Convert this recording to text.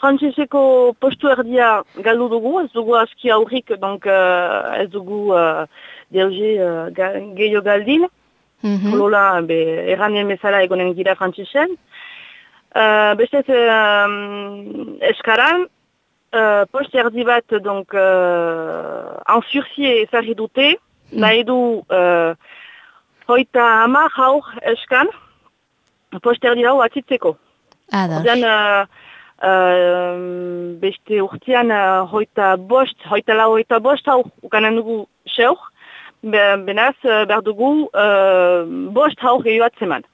frantzeseko postu erdia galdu dugu, ez dugu aski aurrik, donc uh, ez dugu uh, deuge uh, ga, gehiago galdin. Mm -hmm. Lola, be, erranien bezala egonen gira frantzesen. Uh, beste um, eskaran, uh, post erdi bat, donc, uh, en sursie ezarri dute, mm. nahi du uh, hoita hamar haur eskan, post erdi hau atzitzeko. Ados. uh, uh, beste urtean uh, hoita bost, hoita lau hoita bost hau ukanen dugu seur, benaz behar dugu uh, bost hau gehiago atzeman.